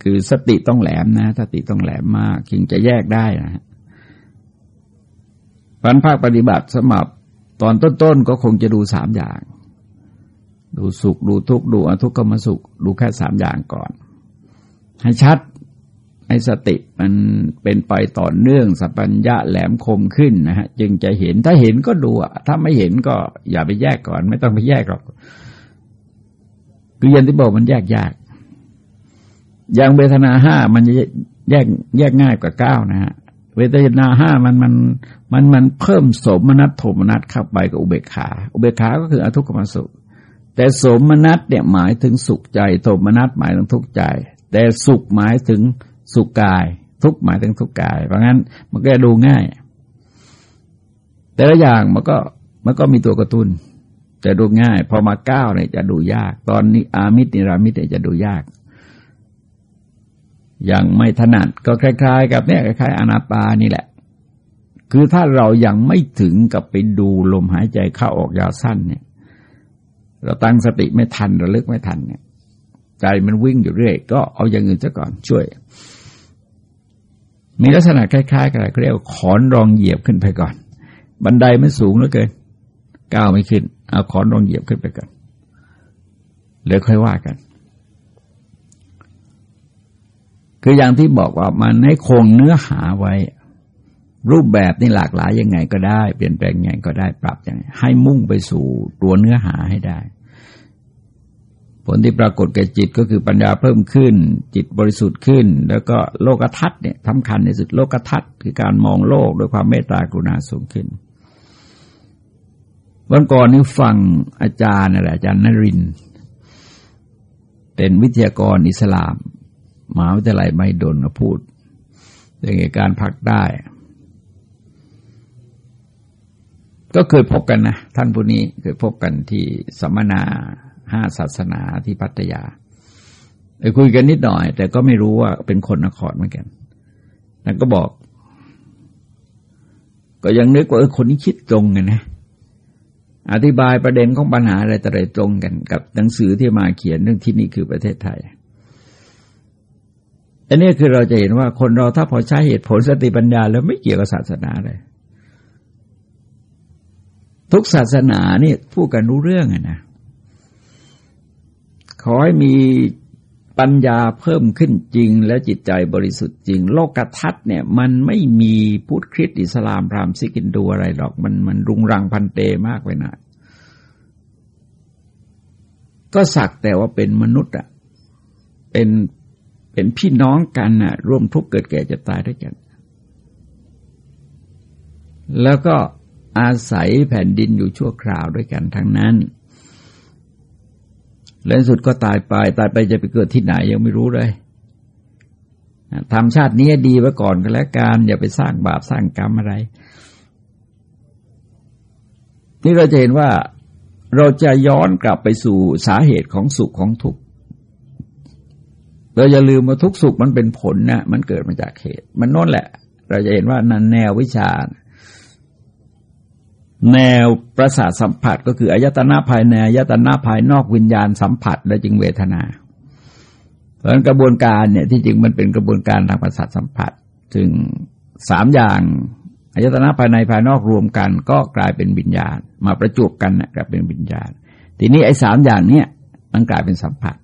คือสติต้องแหลมนะสติต้องแหลมมากจึงจะแยกได้นะพันภาคปฏิบัติสมับ ตอนต้นๆก็คงจะดูสามอย่าง ดูสุขดูทุกข์ดูอทุกขมสุข ดูแค่สามอย่างก่อน ให้ชัดให้สติมันเป็นไปต่อเนื่องสัพพัญญะแหลมคมขึ้นนะฮะจึงจะเห็นถ้าเห็นก็ดูถ้าไม่เห็นก็อย่าไปแยกก่อน ไม่ต้องไปแยกหรอกคือยันที่บอกมันแยกยากอย่างเวทนาห้ามันแยกแยกง่ายกว่าเก้านะฮะ เวทนาห้ามันมันมันมันเพิ่มสมนัตโทมนัตเข้าไปกับอุเบกขา อุเบกขาก็คืออทุกขมสุข แต่สมนัตเนี่ยหมายถึงสุขใจโทมนัตหมายถึงทุกข์ใจ แต่สุขหมายถึงสุขกาย ทุกหมายถึงทุกกาย เพราะงั้นมันก็ดูง่าย แต่ละอย่างมันก็มันก็มีตัวกระตุน้นจะดูง่าย พอมาเก้าเนี่ยจะดูยาก ตอนนี้อามิตรนิรามิตเนี่ยจะดูยาก ย่างไม่ถนัดก็คล้ายๆ กับเนี่ยคล้ายๆอนาปานี่แหละ คือถ้าเรายังไม่ถึงกับไปดูลมหายใจเข้าออกยาวสั้นเนี่ย เราตั้งสติไม่ทันระลึกไม่ทันเนี่ยใจมันวิ่งอยู่เรื่อย ก็เอาอย่างอื่นซะก่อนช่วย มีลักษณะคล้ายๆกันเรียกว่าขอนรองเหยียบขึ้นไปก่อน บันไดมันสูงเหลือเกินก้าวไม่ขึ้น เอาขอนรองเหยียบขึ้นไปก่อนแล้วค่อยว่ากัน คืออย่างที่บอกว่ามันให้คงเนื้อหาไว้ รูปแบบนี่หลากหลายยังไงก็ได้ เปลี่ยนแปลงยังไงก็ได้ปรับยังไงให้มุ่งไปสู่ตัวเนื้อหาให้ได้ ผลที่ปรากฏแก่จิตก็คือปัญญาเพิ่มขึ้น จิตบริสุทธิ์ขึ้น แล้วก็โลกทัศน์เนี่ยสำคัญในสุดโลกทัศน์คือการมองโลกด้วยความเมตตากรุณาสูงขึ้นวันก่อนนี้ฟังอาจารย์อะไรอาจารย์นริน เป็นวิทยากรอิสลาม มหาวิทยาลัยไม่ดนมาพูดเรื่องการพักได้ ก็เคยพบกันนะ ท่านผู้นี้เคยพบกันที่สัมมนาห้าศาสนาที่พัทยาไปคุยกันนิดหน่อย แต่ก็ไม่รู้ว่าเป็นคนนครเหมือนกันแล้วก็บอก ก็ยังนึกว่าเออคนนี้คิดตรงกันนะ อธิบายประเด็นของปัญหาอะไรต่ออะไรตรงกัน กับหนังสือที่มาเขียนเรื่องที่นี่คือประเทศไทย อันนี้คือเราจะเห็นว่าคนเราถ้าพอใช้เหตุผลสติปัญญา แล้วไม่เกี่ยวกับศาสนาเลย ทุกศาสนาเนี่ยพูดกันรู้เรื่องนะขอให้มีปัญญาเพิ่มขึ้นจริง และจิตใจบริสุทธิ์จริง โลกทัศน์เนี่ยมันไม่มีพุทธคริสต์อิสลามพราหมณ์ซิกินดูอะไรหรอก มันมันรุงรังพันเตมากไปหน่อยก็สักแต่ว่าเป็นมนุษย์อะเป็น เป็นพี่น้องกันอะร่วมทุกข์เกิดแก่จะตายด้วยกัน แล้วก็อาศัยแผ่นดินอยู่ชั่วคราวด้วยกันทั้งนั้น และสุดก็ตายไป ตายไปจะไปเกิดที่ไหนยังไม่รู้เลยทำชาตินี้ดีไว้ก่อนก็แล้วกันอย่าไปสร้างบาปสร้างกรรมอะไร นี่เราจะเห็นว่าเราจะย้อนกลับไปสู่สาเหตุของสุขของทุกข์ เราอย่าลืมว่าทุกสุขมันเป็นผลนะมันเกิดมาจากเหตุ มันนั่นแหละ เราจะเห็นว่านันแนววิชา แนวประสาทสัมผัส ก็คืออายตนะภายในอายตนะภายนอกวิญญาณสัมผัส และจึงเวทนา เพราะฉะนั้นกระบวนการเนี่ยที่จริงมันเป็นกระบวนการทางประสาทสัมผัสถึงสามอย่างอายตนะภายในภายนอกรวมกัน ก็กลายเป็นวิญญาณ มาประจวบกันนะกลายเป็นวิญญาณ ทีนี้ไอ้สามอย่างเนี้ยมันกลายเป็นสัมผัส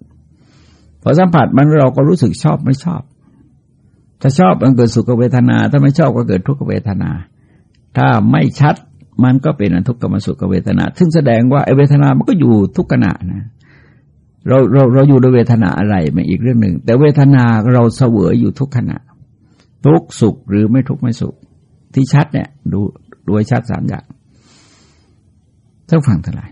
อสัมผัสมันเราก็รู้สึกชอบไม่ชอบ ถ้าชอบมันเกิดสุขเวทนา ถ้าไม่ชอบก็เกิดทุกขเวทนา ถ้าไม่ชัดมันก็เป็นอทุกขมสุขเวทนา ซึ่งแสดงว่าไอเวทนา มันก็อยู่ทุกขณะนะ เราเราเราอยู่ด้วยเวทนาอะไรมาอีกเรื่องหนึ่ง แต่เวทนาเราเสวยอยู่ทุกขณะ ทุกสุขหรือไม่ทุกไม่สุข ที่ชัดเนี่ย ดูดูชัดสามอย่างท่านฟังทั้งหลาย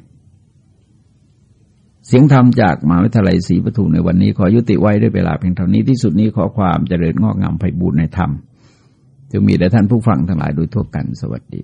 เสียงธรรมจากมหาวิทยาลัยศรีปทุมในวันนี้ขอยุติไว้ด้วยเวลาเพียงเท่านี้ที่สุดนี้ขอความเจริญงอกงามไพบูรณ์ในธรรมจะมีแด่ท่านผู้ฟังทั้งหลายโดยทั่วกันสวัสดี